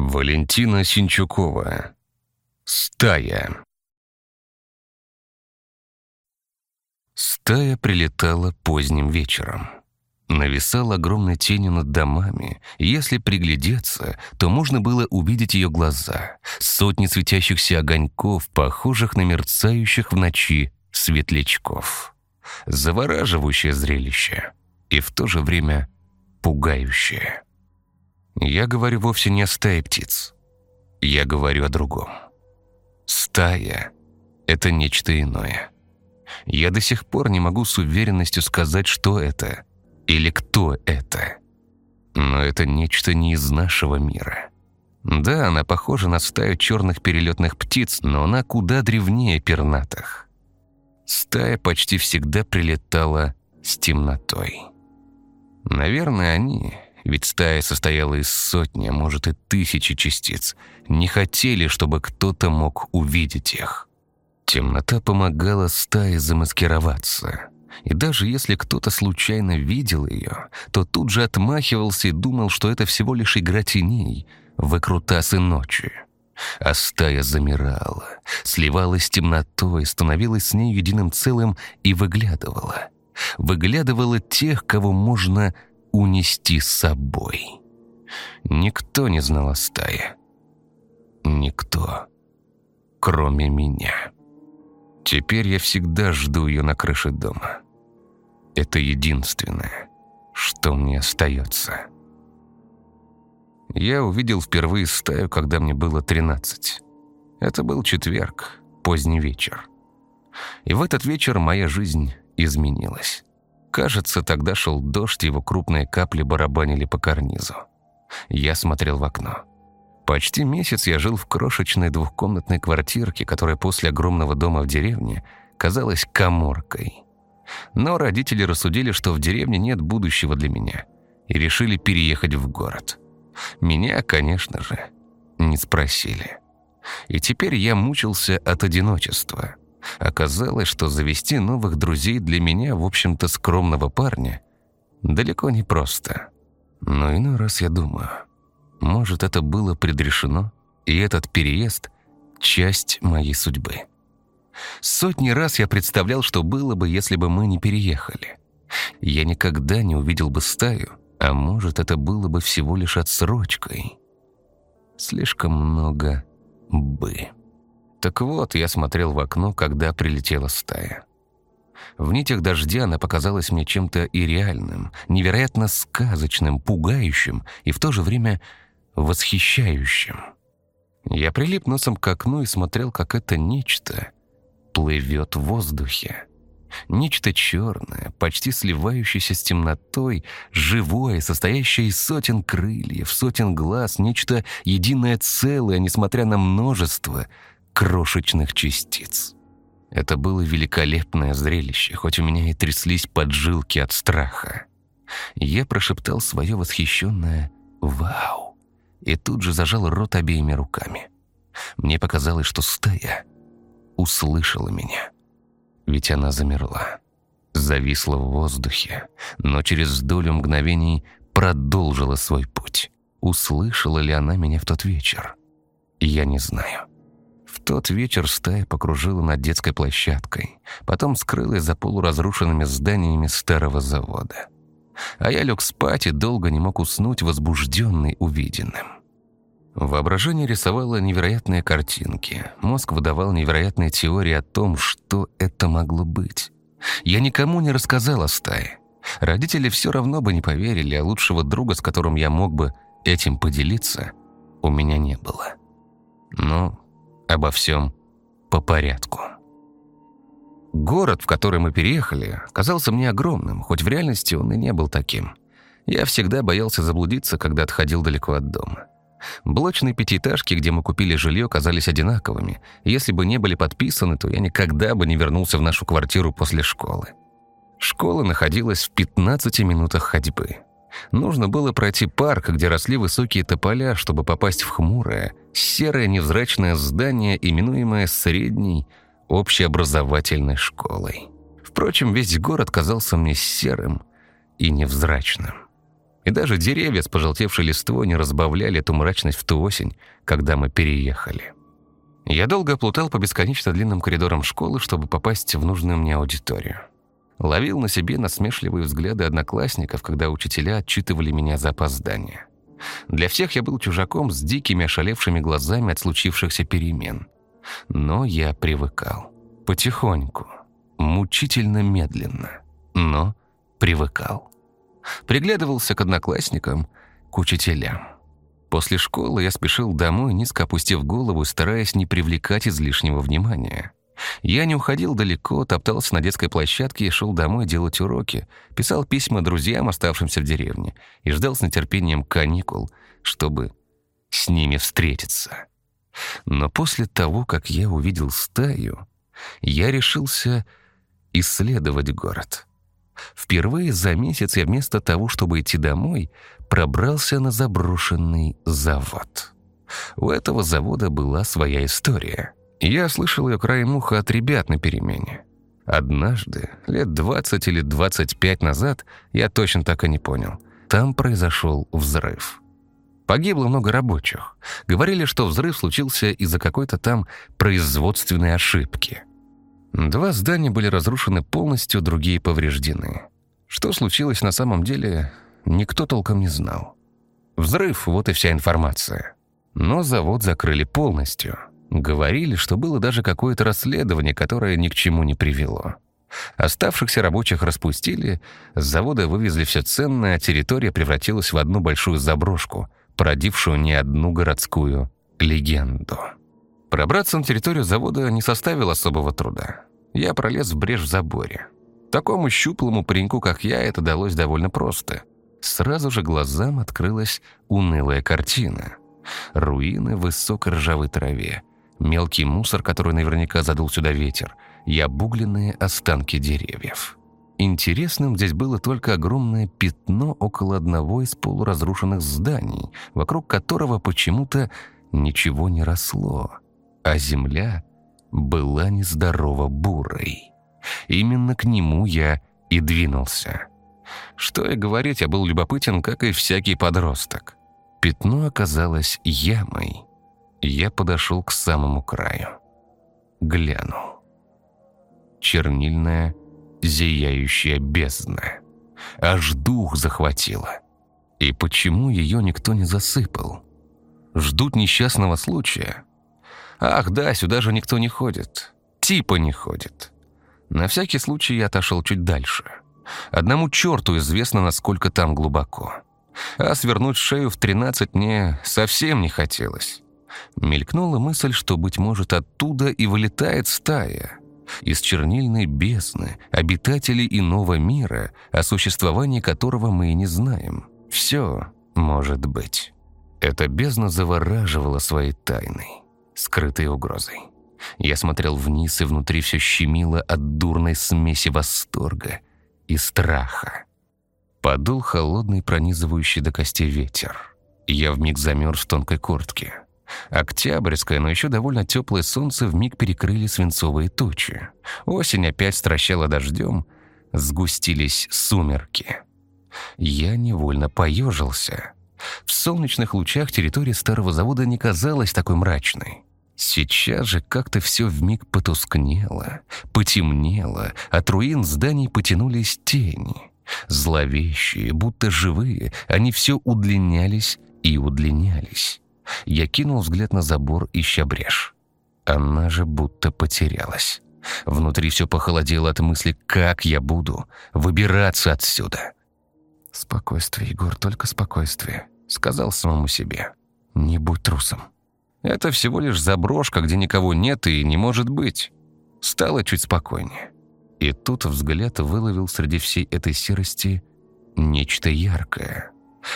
Валентина Синчукова. Стая. Стая прилетала поздним вечером. Нависал огромной тенью над домами, если приглядеться, то можно было увидеть ее глаза, сотни светящихся огоньков, похожих на мерцающих в ночи светлячков. Завораживающее зрелище и в то же время пугающее. Я говорю вовсе не о стае птиц. Я говорю о другом. Стая — это нечто иное. Я до сих пор не могу с уверенностью сказать, что это или кто это. Но это нечто не из нашего мира. Да, она похожа на стаю черных перелетных птиц, но она куда древнее пернатых. Стая почти всегда прилетала с темнотой. Наверное, они, ведь стая состояла из сотни, а может и тысячи частиц, не хотели, чтобы кто-то мог увидеть их. Темнота помогала стае замаскироваться. И даже если кто-то случайно видел ее, то тут же отмахивался и думал, что это всего лишь игра теней, выкрутасы ночи. А стая замирала, сливалась с темнотой, становилась с ней единым целым и выглядывала. Выглядывала тех, кого можно унести с собой. Никто не знал о стае. Никто, кроме меня. Теперь я всегда жду ее на крыше дома. Это единственное, что мне остается. Я увидел впервые стаю, когда мне было 13. Это был четверг, поздний вечер. И в этот вечер моя жизнь изменилась. Кажется, тогда шел дождь, его крупные капли барабанили по карнизу. Я смотрел в окно. Почти месяц я жил в крошечной двухкомнатной квартирке, которая после огромного дома в деревне казалась коморкой. Но родители рассудили, что в деревне нет будущего для меня, и решили переехать в город. Меня, конечно же, не спросили. И теперь я мучился от одиночества – Оказалось, что завести новых друзей для меня, в общем-то, скромного парня, далеко не просто. Но иной раз я думаю, может, это было предрешено, и этот переезд — часть моей судьбы. Сотни раз я представлял, что было бы, если бы мы не переехали. Я никогда не увидел бы стаю, а может, это было бы всего лишь отсрочкой. Слишком много «бы». Так вот, я смотрел в окно, когда прилетела стая. В нитях дождя она показалась мне чем-то ирреальным, невероятно сказочным, пугающим и в то же время восхищающим. Я прилип носом к окну и смотрел, как это нечто плывет в воздухе. Нечто черное, почти сливающееся с темнотой, живое, состоящее из сотен крыльев, сотен глаз, нечто единое целое, несмотря на множество — крошечных частиц. Это было великолепное зрелище, хоть у меня и тряслись поджилки от страха. Я прошептал свое восхищенное «Вау!» и тут же зажал рот обеими руками. Мне показалось, что стая услышала меня. Ведь она замерла, зависла в воздухе, но через долю мгновений продолжила свой путь. Услышала ли она меня в тот вечер? Я не знаю. Тот вечер стая покружила над детской площадкой, потом скрылась за полуразрушенными зданиями старого завода. А я лег спать и долго не мог уснуть, возбужденный увиденным. Воображение рисовало невероятные картинки. Мозг выдавал невероятные теории о том, что это могло быть. Я никому не рассказал о стае. Родители все равно бы не поверили, а лучшего друга, с которым я мог бы этим поделиться, у меня не было. Но обо всем по порядку. Город, в который мы переехали, казался мне огромным, хоть в реальности он и не был таким. Я всегда боялся заблудиться, когда отходил далеко от дома. Блочные пятиэтажки, где мы купили жилье, казались одинаковыми. Если бы не были подписаны, то я никогда бы не вернулся в нашу квартиру после школы. Школа находилась в 15 минутах ходьбы. Нужно было пройти парк, где росли высокие тополя, чтобы попасть в хмурое, серое невзрачное здание, именуемое средней общеобразовательной школой. Впрочем, весь город казался мне серым и невзрачным. И даже деревья с пожелтевшей листвой не разбавляли эту мрачность в ту осень, когда мы переехали. Я долго плутал по бесконечно длинным коридорам школы, чтобы попасть в нужную мне аудиторию. Ловил на себе насмешливые взгляды одноклассников, когда учителя отчитывали меня за опоздание. Для всех я был чужаком с дикими ошалевшими глазами от случившихся перемен. Но я привыкал. Потихоньку. Мучительно медленно. Но привыкал. Приглядывался к одноклассникам, к учителям. После школы я спешил домой, низко опустив голову, стараясь не привлекать излишнего внимания. Я не уходил далеко, топтался на детской площадке и шел домой делать уроки, писал письма друзьям, оставшимся в деревне, и ждал с нетерпением каникул, чтобы с ними встретиться. Но после того, как я увидел стаю, я решился исследовать город. Впервые за месяц я вместо того, чтобы идти домой, пробрался на заброшенный завод. У этого завода была своя история. Я слышал ее краем уха от ребят на перемене. Однажды, лет 20 или 25 назад, я точно так и не понял, там произошел взрыв. Погибло много рабочих. Говорили, что взрыв случился из-за какой-то там производственной ошибки. Два здания были разрушены полностью, другие повреждены. Что случилось на самом деле, никто толком не знал. Взрыв — вот и вся информация. Но завод закрыли полностью. Говорили, что было даже какое-то расследование, которое ни к чему не привело. Оставшихся рабочих распустили, с завода вывезли все ценное, а территория превратилась в одну большую заброшку, породившую не одну городскую легенду. Пробраться на территорию завода не составило особого труда. Я пролез в брешь в заборе. Такому щуплому пареньку, как я, это далось довольно просто. Сразу же глазам открылась унылая картина. Руины в высокой ржавой траве, мелкий мусор, который наверняка задул сюда ветер, и обугленные останки деревьев. Интересным здесь было только огромное пятно около одного из полуразрушенных зданий, вокруг которого почему-то ничего не росло, а земля была нездорово бурой. Именно к нему я и двинулся. Что и говорить, я был любопытен, как и всякий подросток. Пятно оказалось ямой. Я подошел к самому краю. Глянул. Чернильная, зияющая бездна. Аж дух захватило. И почему ее никто не засыпал? Ждут несчастного случая? Ах, да, сюда же никто не ходит. Типа не ходит. На всякий случай я отошел чуть дальше. Одному черту известно, насколько там глубоко. А свернуть шею в тринадцать мне совсем не хотелось. Мелькнула мысль, что, быть может, оттуда и вылетает стая. Из чернильной бездны, обитателей иного мира, о существовании которого мы и не знаем. Все может быть. Эта бездна завораживала своей тайной, скрытой угрозой. Я смотрел вниз, и внутри все щемило от дурной смеси восторга и страха. Подул холодный, пронизывающий до костей ветер. Я вмиг замерз в тонкой куртке. Октябрьское, но еще довольно теплое солнце вмиг перекрыли свинцовые тучи. Осень опять стращала дождем, сгустились сумерки. Я невольно поежился. В солнечных лучах территория старого завода не казалась такой мрачной. Сейчас же как-то все вмиг потускнело, потемнело, от руин зданий потянулись тени. Зловещие, будто живые, они все удлинялись и удлинялись. Я кинул взгляд на забор, ища брешь. Она же будто потерялась. Внутри все похолодело от мысли, как я буду выбираться отсюда. «Спокойствие, Егор, только спокойствие», — сказал самому себе. «Не будь трусом». Это всего лишь заброшка, где никого нет и не может быть. Стало чуть спокойнее. И тут взгляд выловил среди всей этой серости нечто яркое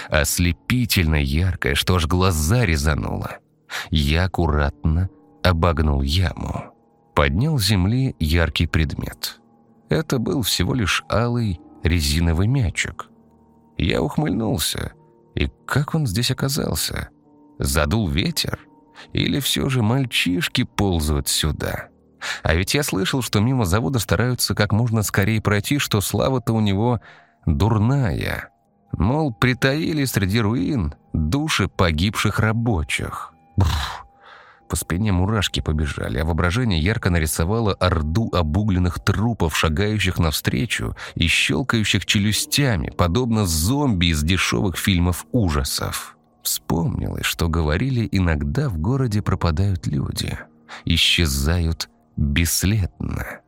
ослепительно яркое, что аж глаза резануло. Я аккуратно обогнул яму. Поднял с земли яркий предмет. Это был всего лишь алый резиновый мячик. Я ухмыльнулся. И как он здесь оказался? Задул ветер? Или все же мальчишки ползают сюда? А ведь я слышал, что мимо завода стараются как можно скорее пройти, что слава-то у него дурная. Мол, притаили среди руин души погибших рабочих. Бррр. По спине мурашки побежали, а воображение ярко нарисовало орду обугленных трупов, шагающих навстречу и щелкающих челюстями, подобно зомби из дешевых фильмов ужасов. Вспомнилось, что говорили, иногда в городе пропадают люди, исчезают бесследно.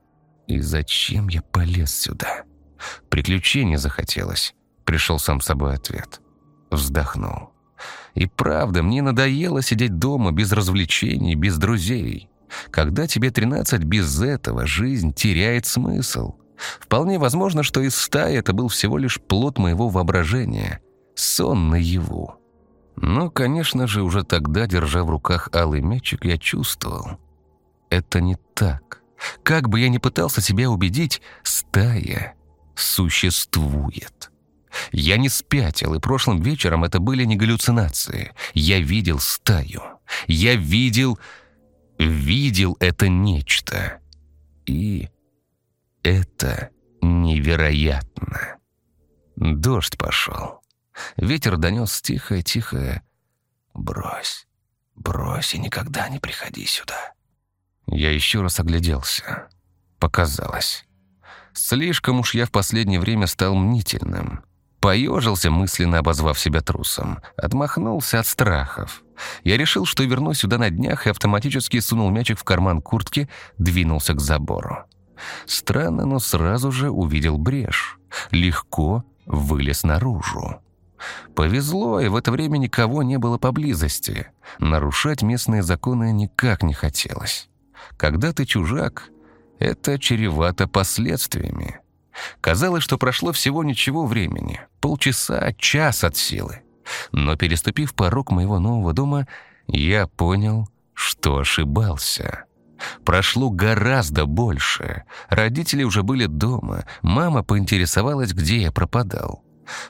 И зачем я полез сюда? Приключений захотелось. Пришел сам собой ответ. Вздохнул. И правда, мне надоело сидеть дома без развлечений, без друзей. Когда тебе 13 без этого, жизнь теряет смысл. Вполне возможно, что из стаи это был всего лишь плод моего воображения. Сон наяву. Но, конечно же, уже тогда, держа в руках алый мячик, я чувствовал. Это не так. Как бы я ни пытался себя убедить, стая существует. Я не спятил, и прошлым вечером это были не галлюцинации. Я видел стаю. Я видел... Видел это нечто. И это невероятно. Дождь пошел. Ветер донес тихое-тихое «Брось, брось и никогда не приходи сюда». Я еще раз огляделся. Показалось. Слишком уж я в последнее время стал мнительным. Поежился, мысленно обозвав себя трусом. Отмахнулся от страхов. Я решил, что вернусь сюда на днях и автоматически сунул мячик в карман куртки, двинулся к забору. Странно, но сразу же увидел брешь. Легко вылез наружу. Повезло, и в это время никого не было поблизости. Нарушать местные законы никак не хотелось. Когда ты чужак, это чревато последствиями. Казалось, что прошло всего ничего времени. Полчаса, час от силы. Но переступив порог моего нового дома, я понял, что ошибался. Прошло гораздо больше. Родители уже были дома. Мама поинтересовалась, где я пропадал.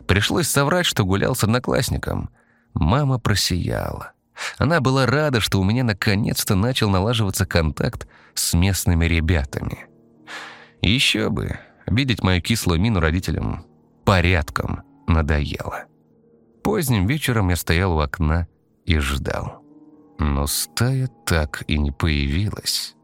Пришлось соврать, что гулял с одноклассником. Мама просияла. Она была рада, что у меня наконец-то начал налаживаться контакт с местными ребятами. Еще бы, Видеть мою кислую мину родителям порядком надоело. Поздним вечером я стоял у окна и ждал. Но стая так и не появилась.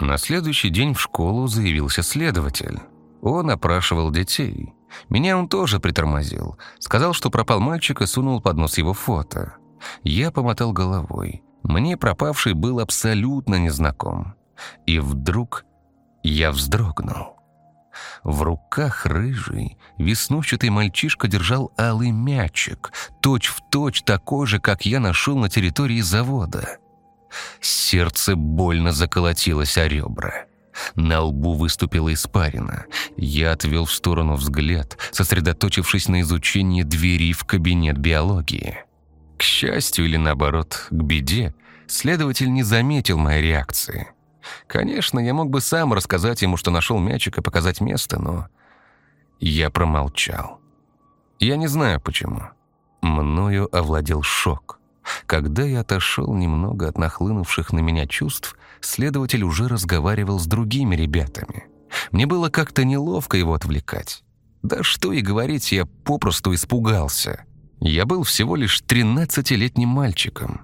На следующий день в школу заявился следователь. Он опрашивал детей. Меня он тоже притормозил. Сказал, что пропал мальчик и сунул под нос его фото. Я помотал головой. Мне пропавший был абсолютно незнаком. И вдруг я вздрогнул. В руках рыжий, веснущатый мальчишка держал алый мячик, точь-в-точь точь такой же, как я нашел на территории завода. Сердце больно заколотилось о ребра. На лбу выступила испарина. Я отвел в сторону взгляд, сосредоточившись на изучении двери в кабинет биологии. К счастью или наоборот, к беде, следователь не заметил моей реакции. Конечно, я мог бы сам рассказать ему, что нашел мячик и показать место, но я промолчал. Я не знаю почему. Мною овладел шок. Когда я отошел немного от нахлынувших на меня чувств, следователь уже разговаривал с другими ребятами. Мне было как-то неловко его отвлекать. Да что и говорить, я попросту испугался. Я был всего лишь 13-летним мальчиком.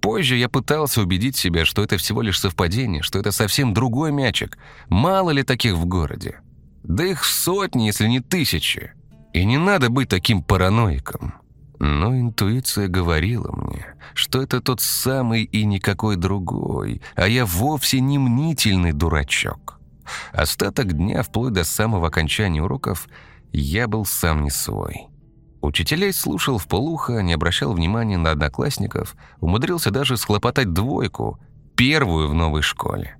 Позже я пытался убедить себя, что это всего лишь совпадение, что это совсем другой мячик. Мало ли таких в городе. Да их сотни, если не тысячи. И не надо быть таким параноиком. Но интуиция говорила мне, что это тот самый и никакой другой, а я вовсе не мнительный дурачок. Остаток дня, вплоть до самого окончания уроков, я был сам не свой. Учителей слушал в полухо, не обращал внимания на одноклассников, умудрился даже схлопотать двойку, первую в новой школе.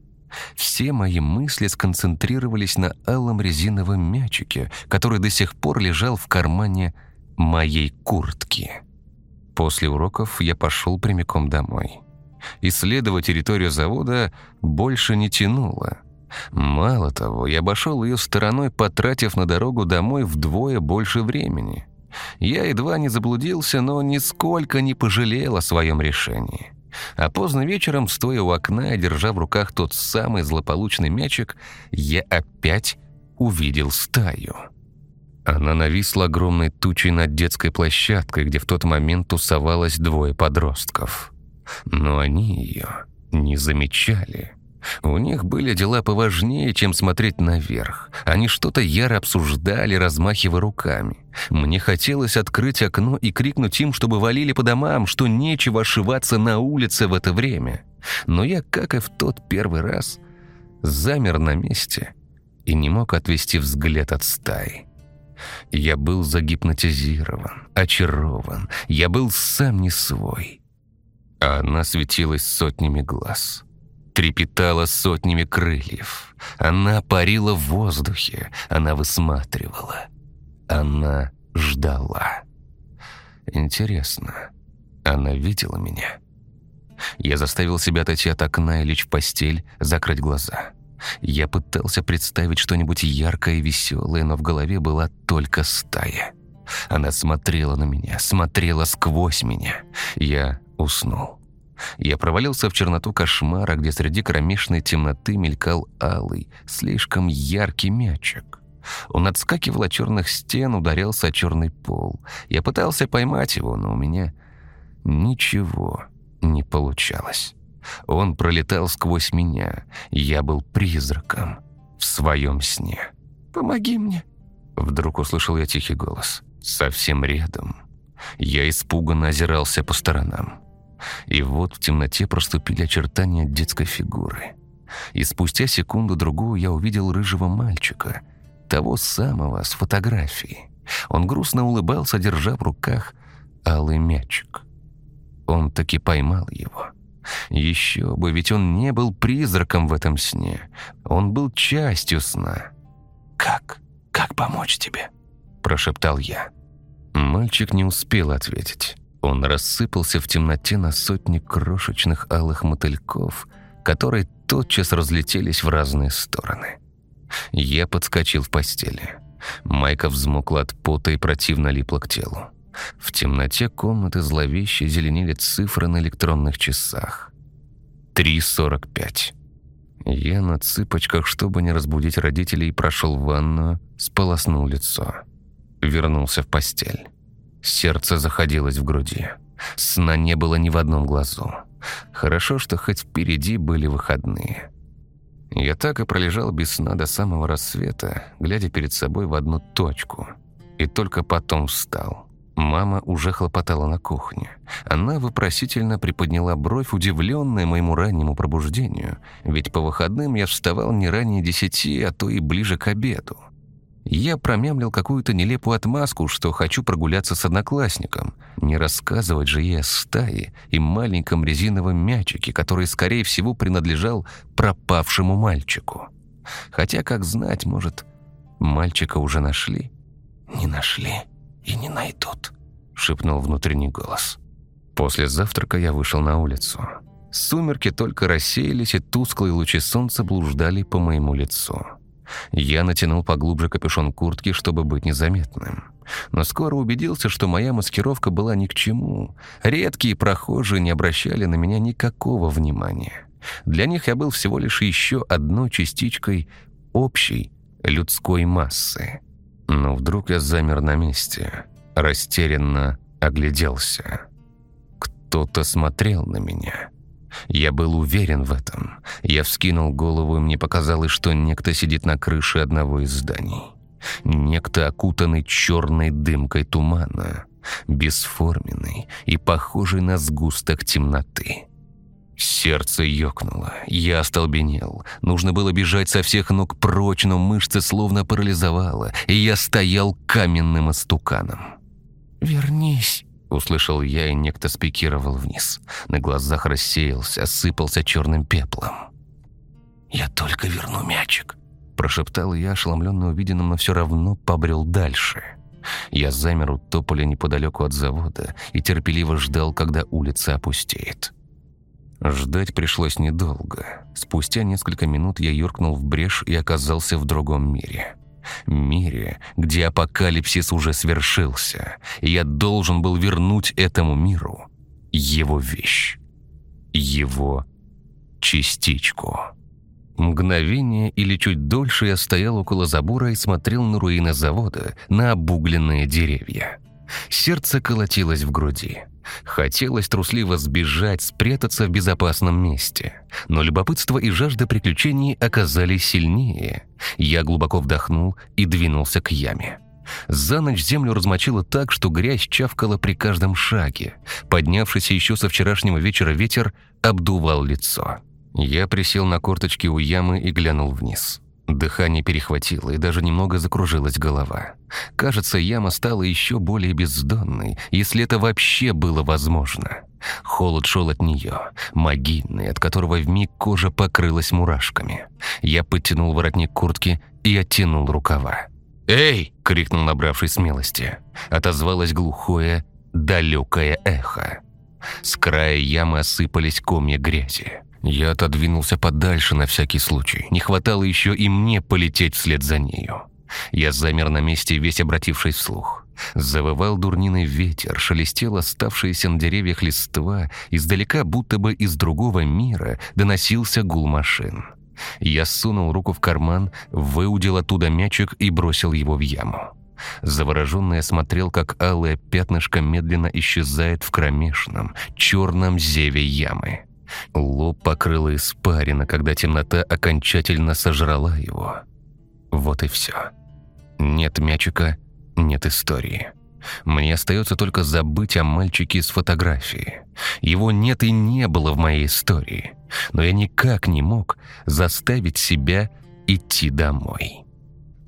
Все мои мысли сконцентрировались на алом резиновом мячике, который до сих пор лежал в кармане моей куртки. После уроков я пошел прямиком домой. Исследовать территорию завода больше не тянуло. Мало того, я обошел ее стороной, потратив на дорогу домой вдвое больше времени. Я едва не заблудился, но нисколько не пожалел о своем решении. А поздно вечером, стоя у окна и держа в руках тот самый злополучный мячик, я опять увидел стаю. Она нависла огромной тучей над детской площадкой, где в тот момент тусовалось двое подростков. Но они ее не замечали. У них были дела поважнее, чем смотреть наверх. Они что-то яро обсуждали, размахивая руками. Мне хотелось открыть окно и крикнуть им, чтобы валили по домам, что нечего ошиваться на улице в это время. Но я, как и в тот первый раз, замер на месте и не мог отвести взгляд от стаи. Я был загипнотизирован, очарован, я был сам не свой. А она светилась сотнями глаз — трепетала сотнями крыльев. Она парила в воздухе, она высматривала. Она ждала. Интересно, она видела меня? Я заставил себя отойти от окна и лечь в постель, закрыть глаза. Я пытался представить что-нибудь яркое и веселое, но в голове была только стая. Она смотрела на меня, смотрела сквозь меня. Я уснул. Я провалился в черноту кошмара, где среди кромешной темноты мелькал алый, слишком яркий мячик. Он отскакивал от черных стен, ударялся о черный пол. Я пытался поймать его, но у меня ничего не получалось. Он пролетал сквозь меня. Я был призраком в своем сне. «Помоги мне!» Вдруг услышал я тихий голос. Совсем рядом. Я испуганно озирался по сторонам. И вот в темноте проступили очертания детской фигуры. И спустя секунду-другую я увидел рыжего мальчика, того самого с фотографии. Он грустно улыбался, держа в руках алый мячик. Он таки поймал его. Еще бы, ведь он не был призраком в этом сне. Он был частью сна. «Как? Как помочь тебе?» – прошептал я. Мальчик не успел ответить. Он рассыпался в темноте на сотни крошечных алых мотыльков, которые тотчас разлетелись в разные стороны. Я подскочил в постели. Майка взмокла от пота и противно липла к телу. В темноте комнаты зловеще зеленели цифры на электронных часах. 3.45. Я на цыпочках, чтобы не разбудить родителей, прошел в ванную, сполоснул лицо. Вернулся в постель. Сердце заходилось в груди. Сна не было ни в одном глазу. Хорошо, что хоть впереди были выходные. Я так и пролежал без сна до самого рассвета, глядя перед собой в одну точку. И только потом встал. Мама уже хлопотала на кухне. Она вопросительно приподняла бровь, удивленная моему раннему пробуждению, ведь по выходным я вставал не ранее десяти, а то и ближе к обеду. Я промямлил какую-то нелепую отмазку, что хочу прогуляться с одноклассником. Не рассказывать же ей о стае и маленьком резиновом мячике, который, скорее всего, принадлежал пропавшему мальчику. Хотя, как знать, может, мальчика уже нашли? «Не нашли и не найдут», — шепнул внутренний голос. После завтрака я вышел на улицу. Сумерки только рассеялись, и тусклые лучи солнца блуждали по моему лицу. Я натянул поглубже капюшон куртки, чтобы быть незаметным. Но скоро убедился, что моя маскировка была ни к чему. Редкие прохожие не обращали на меня никакого внимания. Для них я был всего лишь еще одной частичкой общей людской массы. Но вдруг я замер на месте, растерянно огляделся. Кто-то смотрел на меня. Я был уверен в этом. Я вскинул голову, и мне показалось, что некто сидит на крыше одного из зданий. Некто, окутанный черной дымкой тумана, бесформенный и похожий на сгусток темноты. Сердце ёкнуло, я остолбенел. Нужно было бежать со всех ног прочь, но мышцы словно парализовало, и я стоял каменным остуканом. «Вернись!» Услышал я, и некто спикировал вниз. На глазах рассеялся, осыпался черным пеплом. «Я только верну мячик», – прошептал я, ошеломленно увиденным, но все равно побрел дальше. Я замер у тополя неподалеку от завода и терпеливо ждал, когда улица опустеет. Ждать пришлось недолго. Спустя несколько минут я юркнул в брешь и оказался в другом мире – мире, где апокалипсис уже свершился, и я должен был вернуть этому миру его вещь, его частичку. Мгновение или чуть дольше я стоял около забора и смотрел на руины завода, на обугленные деревья. Сердце колотилось в груди. Хотелось трусливо сбежать, спрятаться в безопасном месте. Но любопытство и жажда приключений оказались сильнее. Я глубоко вдохнул и двинулся к яме. За ночь землю размочило так, что грязь чавкала при каждом шаге. Поднявшийся еще со вчерашнего вечера ветер обдувал лицо. Я присел на корточки у ямы и глянул вниз. Дыхание перехватило, и даже немного закружилась голова. Кажется, яма стала еще более бездонной, если это вообще было возможно. Холод шел от нее, могильный, от которого вмиг кожа покрылась мурашками. Я подтянул воротник куртки и оттянул рукава. «Эй!» — крикнул набравший смелости. Отозвалось глухое, далекое эхо. С края ямы осыпались комья грязи. Я отодвинулся подальше на всякий случай. Не хватало еще и мне полететь вслед за нею. Я замер на месте, весь обратившись вслух. Завывал дурниный ветер, шелестел оставшиеся на деревьях листва, издалека, будто бы из другого мира, доносился гул машин. Я сунул руку в карман, выудил оттуда мячик и бросил его в яму. Завороженный смотрел, как алое пятнышко медленно исчезает в кромешном, черном зеве ямы. Лоб покрыла испарина, когда темнота окончательно сожрала его. Вот и все. Нет мячика, нет истории. Мне остается только забыть о мальчике с фотографии. Его нет и не было в моей истории. Но я никак не мог заставить себя идти домой.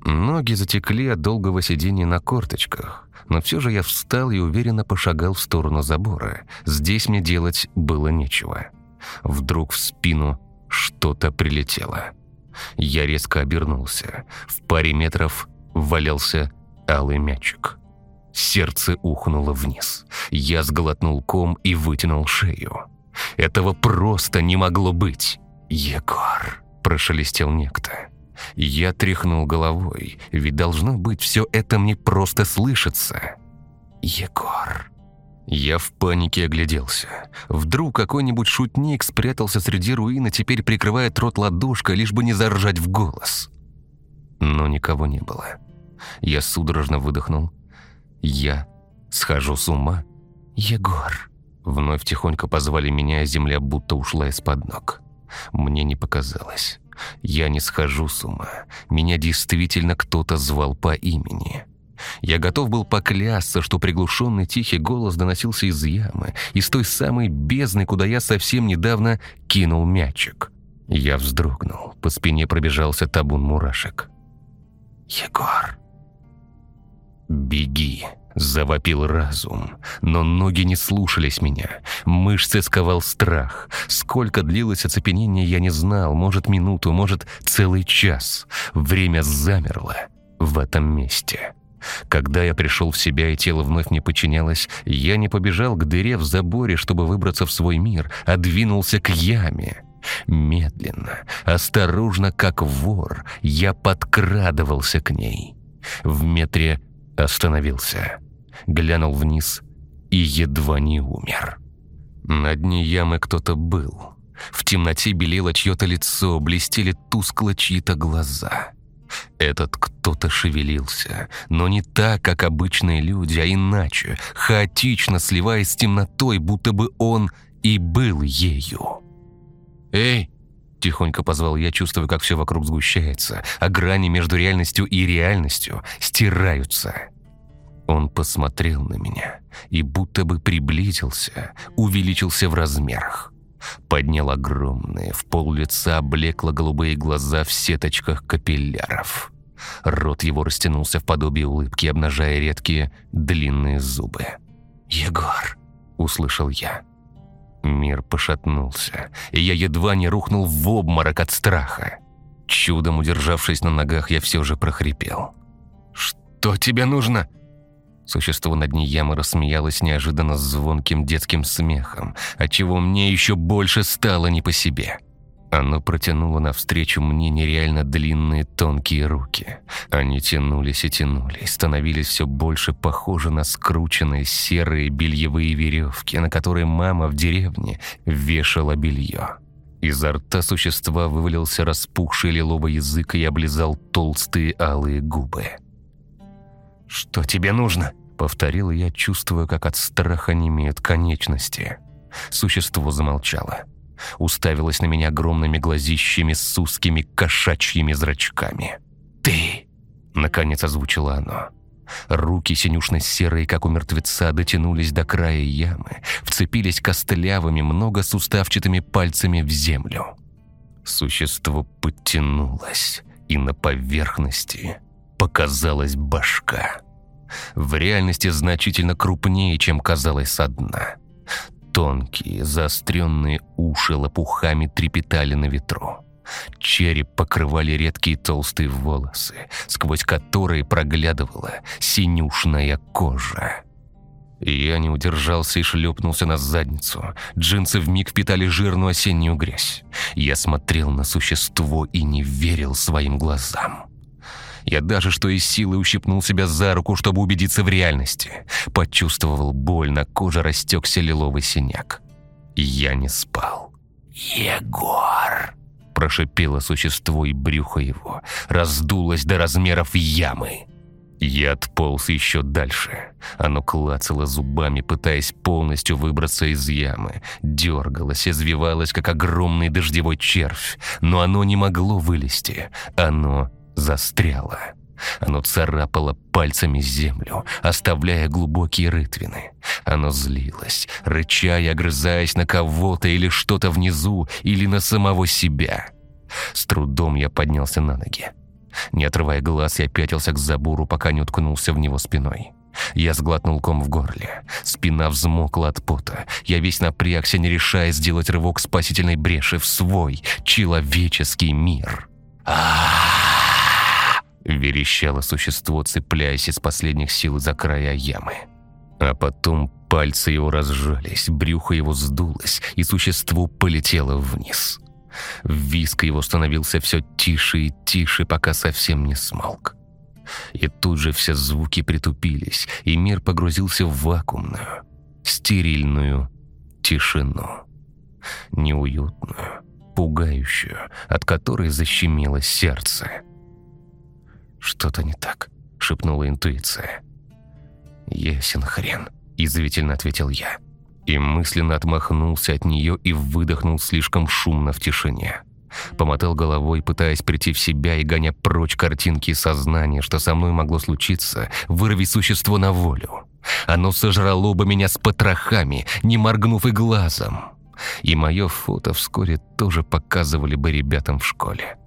Ноги затекли от долгого сидения на корточках. Но все же я встал и уверенно пошагал в сторону забора. Здесь мне делать было нечего. Вдруг в спину что-то прилетело. Я резко обернулся. В паре метров валялся алый мячик. Сердце ухнуло вниз. Я сглотнул ком и вытянул шею. Этого просто не могло быть. «Егор!» – прошелестел некто. Я тряхнул головой, ведь должно быть, все это мне просто слышится. «Егор!» Я в панике огляделся. Вдруг какой-нибудь шутник спрятался среди руин и теперь прикрывает рот ладошкой, лишь бы не заржать в голос. Но никого не было. Я судорожно выдохнул. Я схожу с ума. «Егор!» Вновь тихонько позвали меня, а земля будто ушла из-под ног. Мне не показалось. Я не схожу с ума. Меня действительно кто-то звал по имени. Я готов был поклясться, что приглушенный тихий голос доносился из ямы, из той самой бездны, куда я совсем недавно кинул мячик. Я вздрогнул, по спине пробежался табун мурашек. «Егор!» «Беги!» – завопил разум. Но ноги не слушались меня. Мышцы сковал страх. Сколько длилось оцепенение, я не знал. Может, минуту, может, целый час. Время замерло в этом месте. Когда я пришел в себя и тело вновь не подчинялось, я не побежал к дыре в заборе, чтобы выбраться в свой мир, а двинулся к яме. Медленно, осторожно, как вор, я подкрадывался к ней. В метре остановился, глянул вниз и едва не умер. На дне ямы кто-то был. В темноте белело чье-то лицо, блестели тускло чьи-то глаза. Этот кто-то шевелился, но не так, как обычные люди, а иначе, хаотично сливаясь с темнотой, будто бы он и был ею. «Эй!» – тихонько позвал я, чувствуя, как все вокруг сгущается, а грани между реальностью и реальностью стираются. Он посмотрел на меня и будто бы приблизился, увеличился в размерах. Поднял огромные, в пол лица облекло-голубые глаза в сеточках капилляров. Рот его растянулся в подобие улыбки, обнажая редкие длинные зубы. «Егор!» – услышал я. Мир пошатнулся, и я едва не рухнул в обморок от страха. Чудом удержавшись на ногах, я все же прохрипел. «Что тебе нужно?» Существо на дне ямы рассмеялось неожиданно звонким детским смехом, отчего мне еще больше стало не по себе. Оно протянуло навстречу мне нереально длинные тонкие руки. Они тянулись и тянулись, становились все больше похожи на скрученные серые бельевые веревки, на которые мама в деревне вешала белье. Изо рта существа вывалился распухший лиловый язык и облизал толстые алые губы. «Что тебе нужно?» — повторил я, чувствуя, как от страха немеют конечности. Существо замолчало. Уставилось на меня огромными глазищами с узкими кошачьими зрачками. «Ты!» — наконец озвучило оно. Руки синюшно-серые, как у мертвеца, дотянулись до края ямы, вцепились костлявыми, многосуставчатыми пальцами в землю. Существо подтянулось, и на поверхности показалась башка. В реальности значительно крупнее, чем казалось со дна. Тонкие, заостренные уши лопухами трепетали на ветру. Череп покрывали редкие толстые волосы, сквозь которые проглядывала синюшная кожа. Я не удержался и шлепнулся на задницу. Джинсы вмиг впитали жирную осеннюю грязь. Я смотрел на существо и не верил своим глазам. Я даже что из силы ущипнул себя за руку, чтобы убедиться в реальности. Почувствовал боль, на коже растекся лиловый синяк. Я не спал. «Егор!» Прошипело существо, и брюхо его раздулось до размеров ямы. Я отполз еще дальше. Оно клацало зубами, пытаясь полностью выбраться из ямы. Дергалось, извивалось, как огромный дождевой червь. Но оно не могло вылезти. Оно застряло. Оно царапало пальцами землю, оставляя глубокие рытвины. Оно злилось, рыча и огрызаясь на кого-то или что-то внизу, или на самого себя. С трудом я поднялся на ноги. Не отрывая глаз, я пятился к забору, пока не уткнулся в него спиной. Я сглотнул ком в горле. Спина взмокла от пота. Я весь напрягся, не решая сделать рывок спасительной бреши в свой человеческий мир. а верещало существо, цепляясь из последних сил за края ямы. А потом пальцы его разжались, брюхо его сдулось, и существо полетело вниз. Виск его становился все тише и тише, пока совсем не смолк. И тут же все звуки притупились, и мир погрузился в вакуумную, стерильную тишину. Неуютную, пугающую, от которой защемило сердце. «Что-то не так», — шепнула интуиция. «Ясен хрен», — извительно ответил я. И мысленно отмахнулся от нее и выдохнул слишком шумно в тишине. Помотал головой, пытаясь прийти в себя и гоня прочь картинки сознания, что со мной могло случиться, вырви существо на волю. Оно сожрало бы меня с потрохами, не моргнув и глазом. И мое фото вскоре тоже показывали бы ребятам в школе.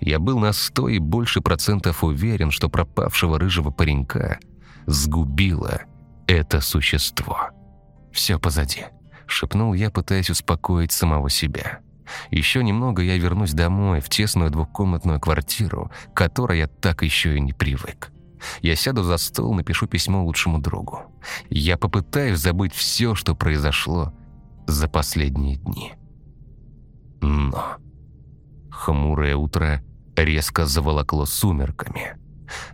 Я был на сто и больше процентов уверен, что пропавшего рыжего паренька сгубило это существо. «Все позади», — шепнул я, пытаясь успокоить самого себя. «Еще немного я вернусь домой, в тесную двухкомнатную квартиру, к которой я так еще и не привык. Я сяду за стол, напишу письмо лучшему другу. Я попытаюсь забыть все, что произошло за последние дни. Но...» Хмурое утро резко заволокло сумерками,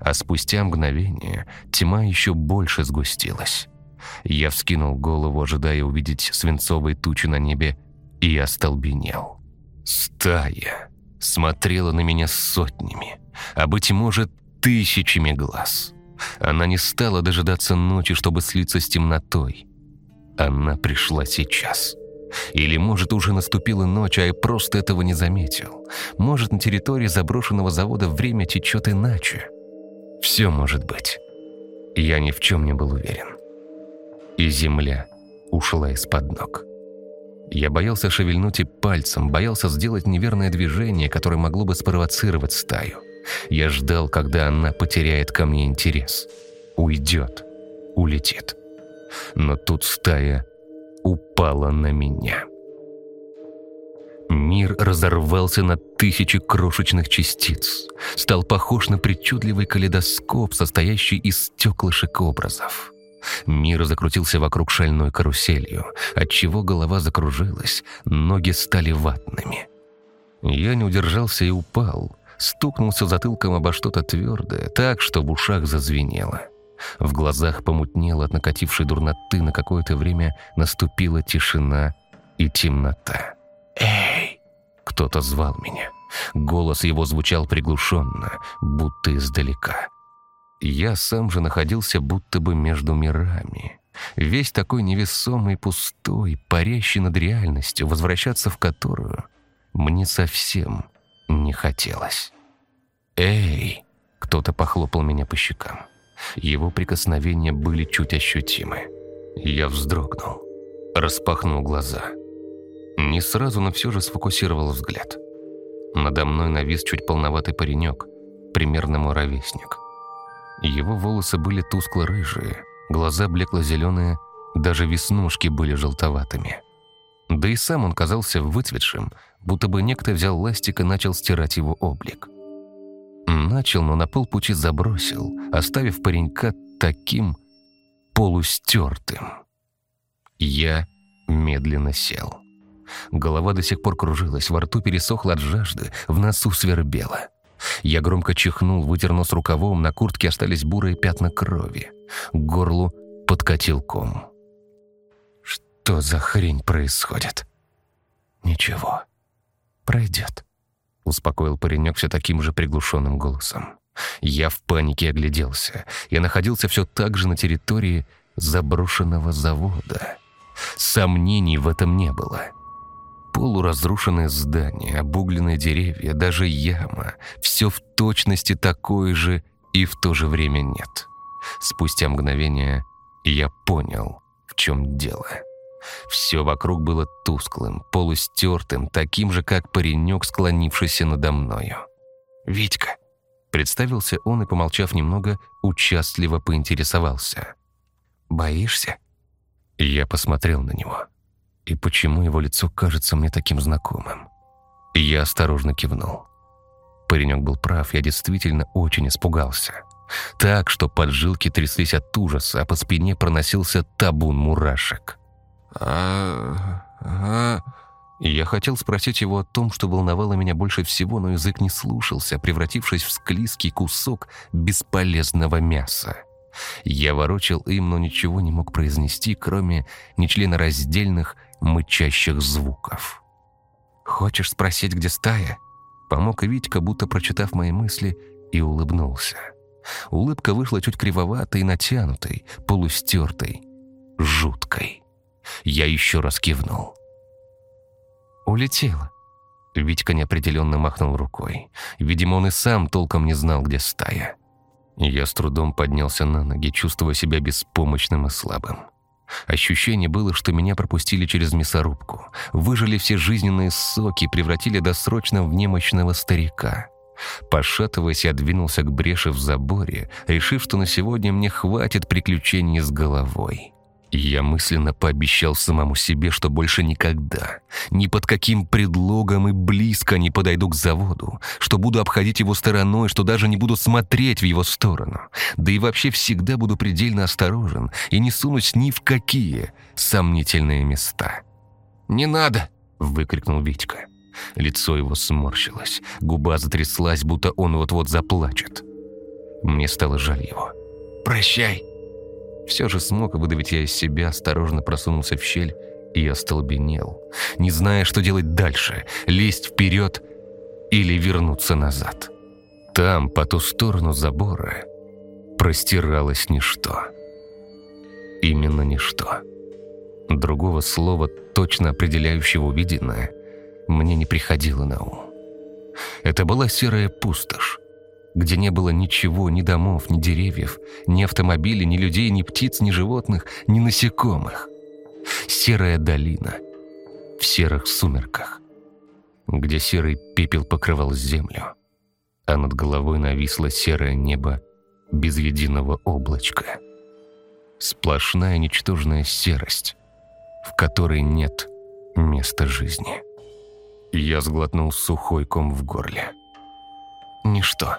а спустя мгновение тьма еще больше сгустилась. Я вскинул голову, ожидая увидеть свинцовые тучи на небе, и остолбенел. Стая смотрела на меня сотнями, а, быть может, тысячами глаз. Она не стала дожидаться ночи, чтобы слиться с темнотой. Она пришла сейчас. Или, может, уже наступила ночь, а я просто этого не заметил. Может, на территории заброшенного завода время течет иначе. Все может быть. Я ни в чем не был уверен. И земля ушла из-под ног. Я боялся шевельнуть и пальцем, боялся сделать неверное движение, которое могло бы спровоцировать стаю. Я ждал, когда она потеряет ко мне интерес. Уйдет, улетит. Но тут стая упала на меня. Мир разорвался на тысячи крошечных частиц, стал похож на причудливый калейдоскоп, состоящий из стеклышек образов. Мир закрутился вокруг шальной каруселью, отчего голова закружилась, ноги стали ватными. Я не удержался и упал, стукнулся затылком обо что-то твердое, так, что в ушах зазвенело. В глазах помутнело от накатившей дурноты, на какое-то время наступила тишина и темнота. «Эй!» Кто-то звал меня. Голос его звучал приглушенно, будто издалека. Я сам же находился будто бы между мирами. Весь такой невесомый, пустой, парящий над реальностью, возвращаться в которую мне совсем не хотелось. «Эй!» — кто-то похлопал меня по щекам. Его прикосновения были чуть ощутимы. Я вздрогнул, распахнул глаза. Не сразу, но все же сфокусировал взгляд. Надо мной навис чуть полноватый паренек, примерно мой ровесник. Его волосы были тускло-рыжие, глаза блекло-зеленые, даже веснушки были желтоватыми. Да и сам он казался выцветшим, будто бы некто взял ластик и начал стирать его облик. Начал, но на полпути забросил, оставив паренька таким полустертым. Я медленно сел. Голова до сих пор кружилась, во рту пересохла от жажды, в носу свербело. Я громко чихнул, вытер нос рукавом, на куртке остались бурые пятна крови. К горлу подкатил ком. Что за хрень происходит? Ничего, пройдет. Успокоил паренек все таким же приглушенным голосом. Я в панике огляделся. Я находился все так же на территории заброшенного завода. Сомнений в этом не было. Полуразрушенное здание, обугленные деревья, даже яма — все в точности такое же и в то же время нет. Спустя мгновение я понял, в чем дело. Все вокруг было тусклым, полустертым, таким же, как паренек, склонившийся надо мною. «Витька!» Представился он и, помолчав немного, участливо поинтересовался. «Боишься?» Я посмотрел на него. И почему его лицо кажется мне таким знакомым? Я осторожно кивнул. Паренек был прав, я действительно очень испугался. Так, что поджилки тряслись от ужаса, а по спине проносился табун мурашек. А, а... Я хотел спросить его о том, что волновало меня больше всего, но язык не слушался, превратившись в склизкий кусок бесполезного мяса. Я ворочал им, но ничего не мог произнести, кроме нечленораздельных мычащих звуков. «Хочешь спросить, где стая?» Помог Витька, будто прочитав мои мысли, и улыбнулся. Улыбка вышла чуть кривоватой, натянутой, полустертой, жуткой. Я еще раз кивнул. «Улетела». Витька неопределенно махнул рукой. Видимо, он и сам толком не знал, где стая. Я с трудом поднялся на ноги, чувствуя себя беспомощным и слабым. Ощущение было, что меня пропустили через мясорубку, выжили все жизненные соки, превратили досрочно в немощного старика. Пошатываясь, я двинулся к бреши в заборе, решив, что на сегодня мне хватит приключений с головой. Я мысленно пообещал самому себе, что больше никогда, ни под каким предлогом и близко не подойду к заводу, что буду обходить его стороной, что даже не буду смотреть в его сторону, да и вообще всегда буду предельно осторожен и не сунусь ни в какие сомнительные места. «Не надо!» — выкрикнул Витька. Лицо его сморщилось, губа затряслась, будто он вот-вот заплачет. Мне стало жаль его. «Прощай!» Все же смог выдавить я из себя, осторожно просунулся в щель и остолбенел, не зная, что делать дальше, лезть вперед или вернуться назад. Там, по ту сторону забора, простиралось ничто. Именно ничто. Другого слова, точно определяющего увиденное, мне не приходило на ум. Это была серая пустошь, где не было ничего, ни домов, ни деревьев, ни автомобилей, ни людей, ни птиц, ни животных, ни насекомых. Серая долина в серых сумерках, где серый пепел покрывал землю, а над головой нависло серое небо без единого облачка. Сплошная ничтожная серость, в которой нет места жизни. Я сглотнул сухой ком в горле. Ничто.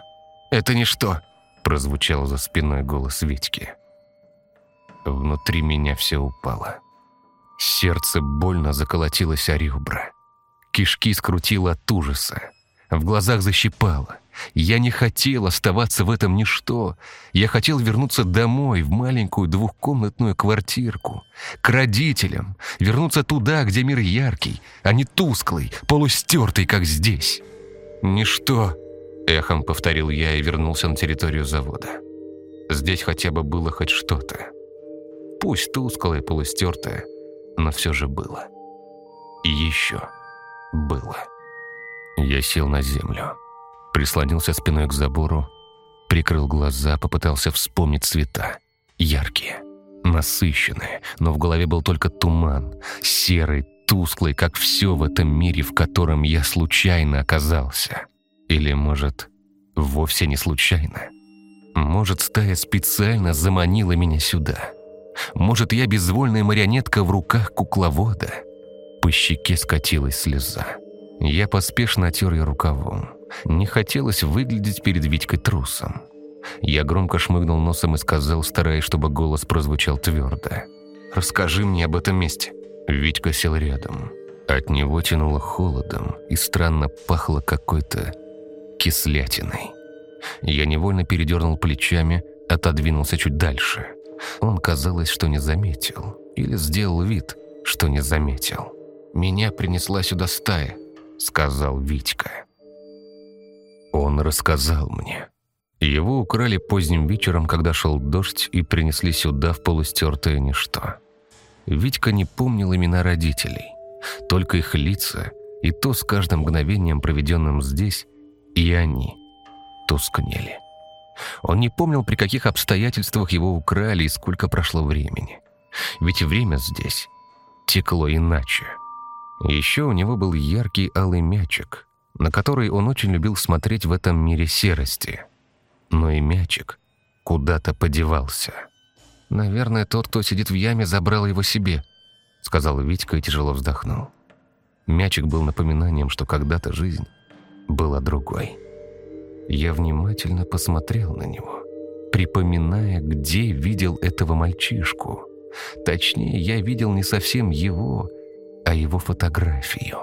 «Это ничто», — прозвучал за спиной голос Витьки. Внутри меня все упало. Сердце больно заколотилось о ребра. Кишки скрутило от ужаса. В глазах защипало. Я не хотел оставаться в этом ничто. Я хотел вернуться домой, в маленькую двухкомнатную квартирку, к родителям, вернуться туда, где мир яркий, а не тусклый, полустертый, как здесь. «Ничто», — эхом повторил я и вернулся на территорию завода. Здесь хотя бы было хоть что-то. Пусть тусклое, полустертое, но все же было. И еще было. Я сел на землю прислонился спиной к забору, прикрыл глаза, попытался вспомнить цвета. Яркие, насыщенные, но в голове был только туман, серый, тусклый, как все в этом мире, в котором я случайно оказался. Или, может, вовсе не случайно. Может, стая специально заманила меня сюда. Может, я безвольная марионетка в руках кукловода. По щеке скатилась слеза. Я поспешно отер ее рукавом. Не хотелось выглядеть перед Витькой трусом. Я громко шмыгнул носом и сказал, стараясь, чтобы голос прозвучал твердо. «Расскажи мне об этом месте». Витька сел рядом. От него тянуло холодом и странно пахло какой-то кислятиной. Я невольно передернул плечами, отодвинулся чуть дальше. Он, казалось, что не заметил. Или сделал вид, что не заметил. «Меня принесла сюда стая», — сказал Витька. Он рассказал мне. Его украли поздним вечером, когда шел дождь, и принесли сюда в полустертое ничто. Витька не помнил имена родителей, только их лица, и то с каждым мгновением, проведенным здесь, и они тускнели. Он не помнил, при каких обстоятельствах его украли и сколько прошло времени. Ведь время здесь текло иначе. Еще у него был яркий алый мячик, на который он очень любил смотреть в этом мире серости. Но и мячик куда-то подевался. «Наверное, тот, кто сидит в яме, забрал его себе», — сказал Витька и тяжело вздохнул. Мячик был напоминанием, что когда-то жизнь была другой. Я внимательно посмотрел на него, припоминая, где видел этого мальчишку. Точнее, я видел не совсем его, а его фотографию.